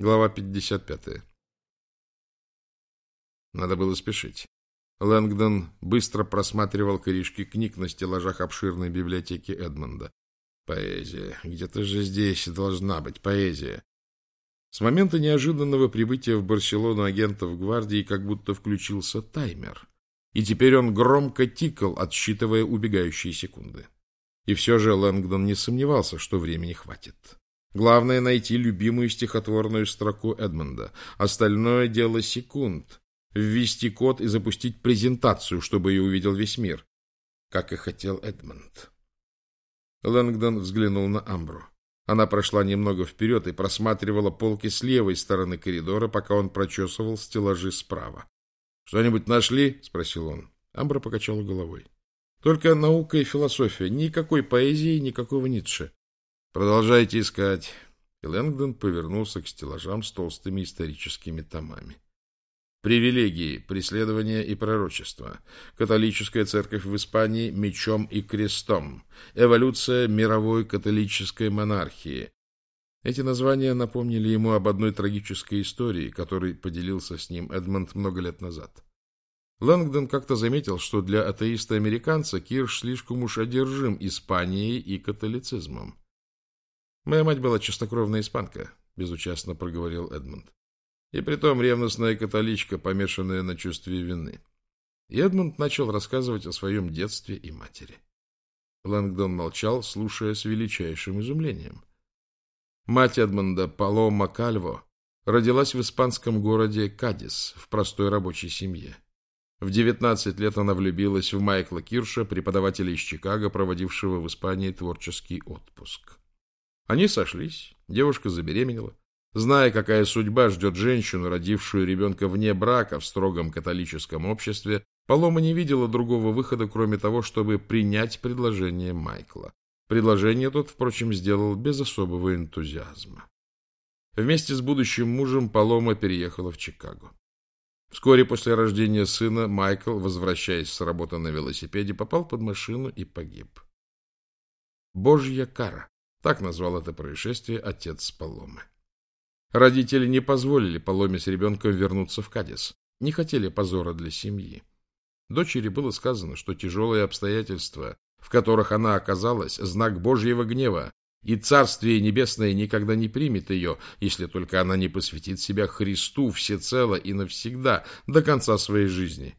Глава 55. Надо было спешить. Лэнгдон быстро просматривал корешки книг на стеллажах обширной библиотеки Эдмонда. Поэзия. Где-то же здесь должна быть поэзия. С момента неожиданного прибытия в Барселону агентов гвардии как будто включился таймер. И теперь он громко тикал, отсчитывая убегающие секунды. И все же Лэнгдон не сомневался, что времени хватит. Главное — найти любимую стихотворную строку Эдмонда. Остальное — дело секунд. Ввести код и запустить презентацию, чтобы ее увидел весь мир. Как и хотел Эдмонд. Лэнгдон взглянул на Амбру. Она прошла немного вперед и просматривала полки с левой стороны коридора, пока он прочесывал стеллажи справа. — Что-нибудь нашли? — спросил он. Амбра покачала головой. — Только наука и философия. Никакой поэзии, никакого Ницше. Продолжайте искать. И Лэнгдон повернулся к стеллажам с толстыми историческими томами. Привилегии, преследования и пророчества. Католическая церковь в Испании мечом и крестом. Эволюция мировой католической монархии. Эти названия напомнили ему об одной трагической истории, которой поделился с ним Эдмонд много лет назад. Лэнгдон как-то заметил, что для атеиста-американца Кирш слишком уж одержим Испанией и католицизмом. Моя мать была чистокровная испанка, безучастно проговорил Эдмунд. И притом ревностная католичка, помешанная на чувстве вины. И Эдмунд начал рассказывать о своем детстве и матери. Лэнгдон молчал, слушая с величайшим изумлением. Мать Эдмунда, Палома Кальво, родилась в испанском городе Кадис в простой рабочей семье. В 19 лет она влюбилась в Майкла Кирша, преподавателя из Чикаго, проводившего в Испании творческий отпуск. Они сошлись, девушка забеременела. Зная, какая судьба ждет женщину, родившую ребенка вне брака в строгом католическом обществе, Палома не видела другого выхода, кроме того, чтобы принять предложение Майкла. Предложение тот, впрочем, сделал без особого энтузиазма. Вместе с будущим мужем Палома переехала в Чикаго. Вскоре после рождения сына Майкл, возвращаясь с работы на велосипеде, попал под машину и погиб. Божья кара. Так назвал это происшествие отец Паломы. Родители не позволили Паломе с ребенком вернуться в Кадис. Не хотели позора для семьи. Дочери было сказано, что тяжелые обстоятельства, в которых она оказалась, знак Божьего гнева, и Царствие Небесное никогда не примет ее, если только она не посвятит себя Христу всецело и навсегда, до конца своей жизни.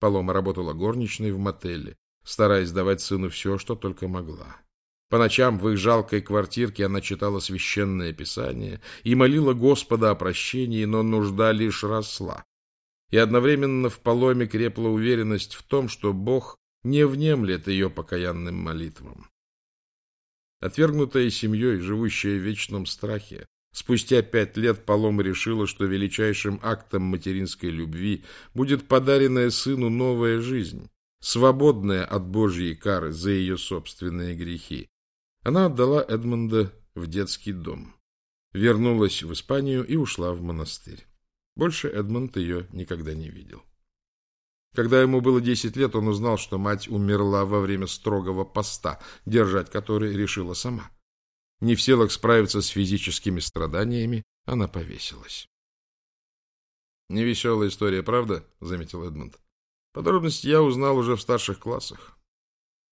Палома работала горничной в мотеле, стараясь давать сыну все, что только могла. По ночам в их жалкой квартирке она читала священное писание и молила Господа о прощении, но нужда лишь росла. И одновременно в поломе крепла уверенность в том, что Бог не внемлет ее покаянным молитвам. Отвергнутая семьей, живущая в вечном страхе, спустя пять лет Палома решила, что величайшим актом материнской любви будет подаренная сыну новая жизнь, свободная от Божьей кары за ее собственные грехи. Она отдала Эдмонда в детский дом, вернулась в Испанию и ушла в монастырь. Больше Эдмонд ее никогда не видел. Когда ему было десять лет, он узнал, что мать умерла во время строгого поста, держать который решила сама. Не в силах справиться с физическими страданиями, она повесилась. «Невеселая история, правда?» — заметил Эдмонд. «Подробности я узнал уже в старших классах.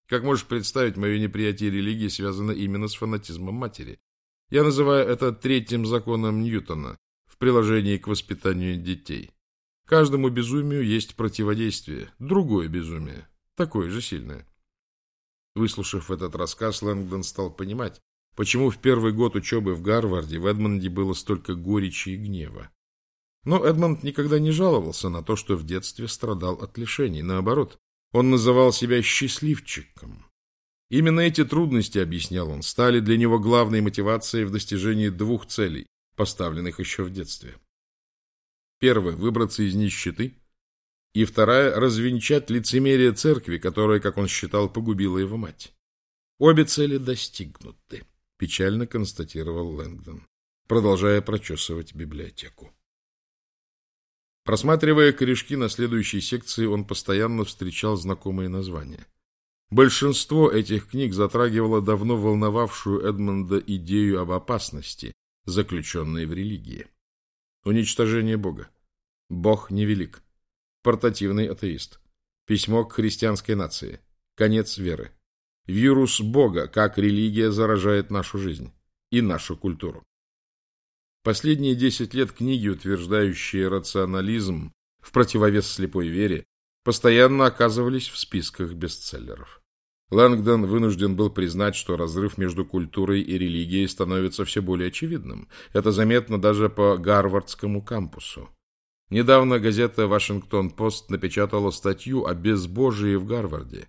Как можешь представить, мое неприятие религии связано именно с фанатизмом матери. Я называю это третьим законом Ньютона в приложении к воспитанию детей. Каждому безумию есть противодействие, другое безумие, такое же сильное. Выслушав этот рассказ, Лэнгдон стал понимать, почему в первый год учебы в Гарварде в Эдмонде было столько горечи и гнева. Но Эдмонд никогда не жаловался на то, что в детстве страдал от лишений. Наоборот, он называл себя счастливчиком. Именно эти трудности, объяснял он, стали для него главной мотивацией в достижении двух целей, поставленных еще в детстве. Первая – выбраться из нищеты, и вторая – развенчать лицемерие церкви, которая, как он считал, погубила его мать. Обе цели достигнуты, печально констатировал Лэнгдон, продолжая прочесывать библиотеку. Просматривая корешки на следующей секции, он постоянно встречал знакомые названия. Большинство этих книг затрагивало давно волновавшую Эдмонда идею об опасности, заключенные в религии. Уничтожение Бога. Бог невелик. Портативный атеист. Письмо к христианской нации. Конец веры. Вирус Бога, как религия заражает нашу жизнь и нашу культуру. Последние десять лет книги, утверждающие рационализм в противовес слепой вере, постоянно оказывались в списках бестселлеров. Лэнгдон вынужден был признать, что разрыв между культурой и религией становится все более очевидным. Это заметно даже по Гарвардскому кампусу. Недавно газета «Вашингтон-Пост» напечатала статью о безбожии в Гарварде.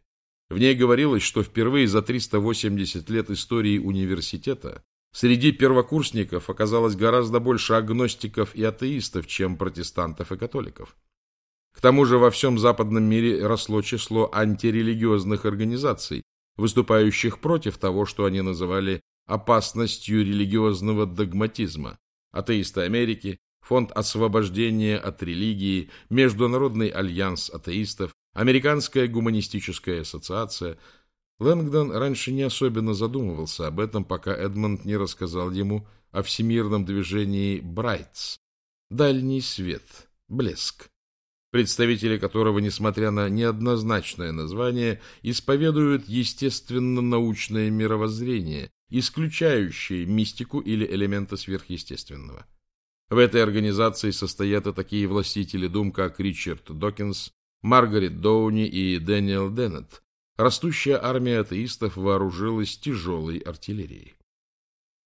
В ней говорилось, что впервые за 380 лет истории университета среди первокурсников оказалось гораздо больше агностиков и атеистов, чем протестантов и католиков. К тому же во всем западном мире росло число антирелигиозных организаций, выступающих против того, что они называли опасностью религиозного догматизма. Атеисты Америки, Фонд освобождения от религии, Международный альянс атеистов, Американская гуманистическая ассоциация. Лэнгдон раньше не особенно задумывался об этом, пока Эдмонд не рассказал ему о всемирном движении «Брайтс» — «Дальний свет», «Блеск», представители которого, несмотря на неоднозначное название, исповедуют естественно-научное мировоззрение, исключающее мистику или элементы сверхъестественного. В этой организации состоят и такие властители дум, как Ричард Докинс, Маргарет Доуни и Дэниел Деннет. Растущая армия атеистов вооружилась тяжелой артиллерией.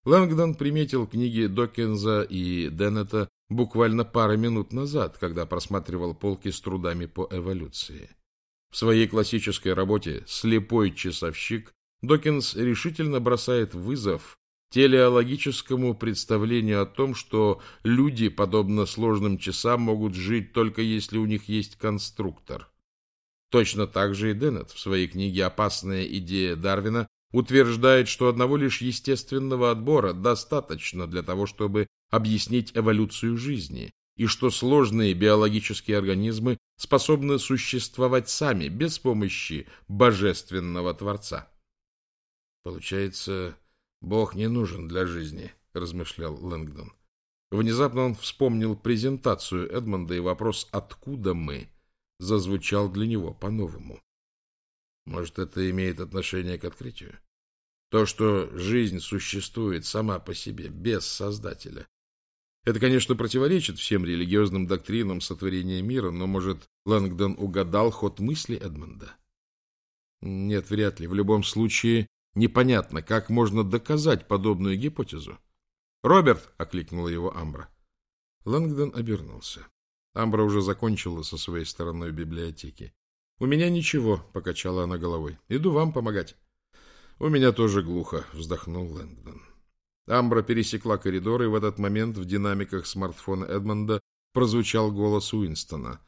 Лэнгдон приметил книги Докинза и Деннета буквально пару минут назад, когда просматривал полки с трудами по эволюции. В своей классической работе «Слепой часовщик» Докинс решительно бросает вызов телеологическому представлению о том, что люди, подобно сложным часам, могут жить только если у них есть конструктор. Точно так же и Деннет в своей книге «Опасная идея Дарвина» утверждает, что одного лишь естественного отбора достаточно для того, чтобы объяснить эволюцию жизни, и что сложные биологические организмы способны существовать сами, без помощи божественного Творца. Получается, Бог не нужен для жизни, размышлял Лэнгдон. Внезапно он вспомнил презентацию Эдмонда, и вопрос «Откуда мы?» Зазвучал для него по-новому. Может, это имеет отношение к открытию? То, что жизнь существует сама по себе, без Создателя. Это, конечно, противоречит всем религиозным доктринам сотворения мира, но, может, Лэнгдон угадал ход мысли Эдмонда? Нет, вряд ли. В любом случае, непонятно, как можно доказать подобную гипотезу. «Роберт!» — окликнула его Амбра. Лэнгдон обернулся. Амбра уже закончила со своей стороной библиотеки. «У меня ничего», — покачала она головой. «Иду вам помогать». «У меня тоже глухо», — вздохнул Лэнгдон. Амбра пересекла коридор, и в этот момент в динамиках смартфона Эдмонда прозвучал голос Уинстона.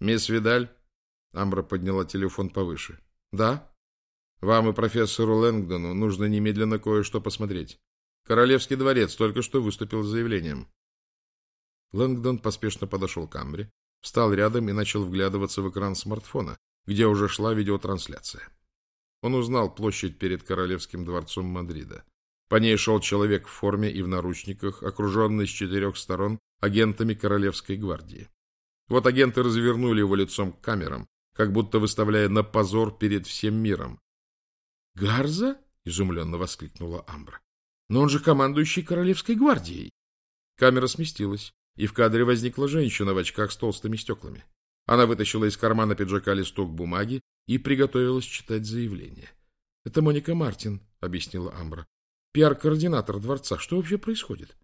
«Мисс Видаль?» Амбра подняла телефон повыше. «Да?» «Вам и профессору Лэнгдону нужно немедленно кое-что посмотреть. Королевский дворец только что выступил с заявлением». Лэнгдон поспешно подошел к Амбре, встал рядом и начал вглядываться в экран смартфона, где уже шла видеотрансляция. Он узнал площадь перед Королевским дворцом Мадрида. По ней шел человек в форме и в наручниках, окруженный с четырех сторон агентами Королевской гвардии. Вот агенты развернули его лицом к камерам, как будто выставляя на позор перед всем миром. «Гарза?» — изумленно воскликнула Амбра. «Но он же командующий Королевской гвардией!» Камера сместилась, и в кадре возникла женщина в очках с толстыми стеклами. Она вытащила из кармана пиджака листок бумаги и приготовилась читать заявление. — Это Моника Мартин, — объяснила Амбра. — Пиар-координатор дворца. Что вообще происходит?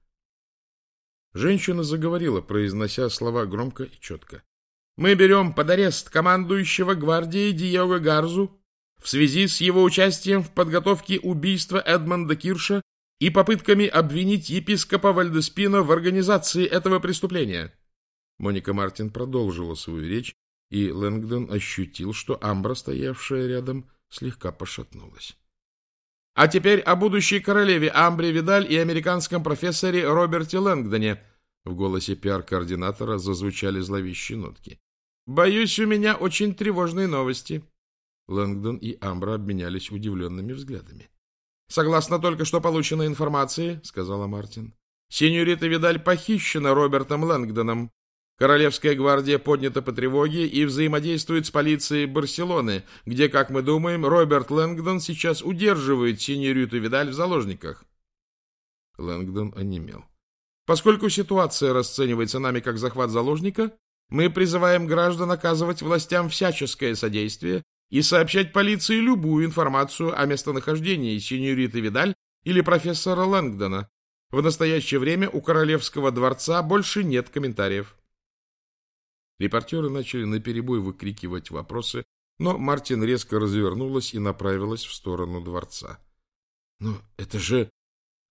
Женщина заговорила, произнося слова громко и четко. — Мы берем под арест командующего гвардией Диего Гарзу в связи с его участием в подготовке убийства Эдмонда Кирша и попытками обвинить епископа Вальдеспина в организации этого преступления. Моника Мартин продолжила свою речь, и Лэнгдон ощутил, что амбра, стоявшая рядом, слегка пошатнулась. А теперь о будущей королеве Амбре Видаль и американском профессоре Роберте Лэнгдоне. В голосе пиар-координатора зазвучали зловещие нотки. Боюсь, у меня очень тревожные новости. Лэнгдон и Амбра обменялись удивленными взглядами. Согласно только что полученной информации, сказала Мартин, Сеньорита Видаль похищена Робертом Лэнгдоном. Королевская гвардия поднята по тревоге и взаимодействует с полицией Барселоны, где, как мы думаем, Роберт Лэнгдон сейчас удерживает сеньориту Видаль в заложниках. Лэнгдон онемел. Поскольку ситуация расценивается нами как захват заложника, мы призываем граждан оказывать властям всяческое содействие и сообщать полиции любую информацию о местонахождении сеньориты Видаль или профессора Лэнгдона. В настоящее время у Королевского дворца больше нет комментариев. Репортеры начали наперебой выкрикивать вопросы, но Мартин резко развернулась и направилась в сторону дворца. — Но это же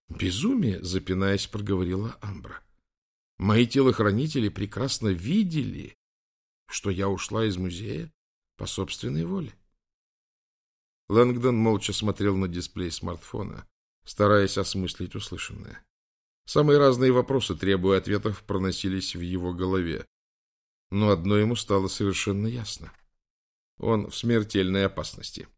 безумие, — запинаясь, проговорила Амбра. — Мои телохранители прекрасно видели, что я ушла из музея по собственной воле. Лэнгдон молча смотрел на дисплей смартфона, стараясь осмыслить услышанное. Самые разные вопросы, требуя ответов, проносились в его голове. Но одно ему стало совершенно ясно. Он в смертельной опасности.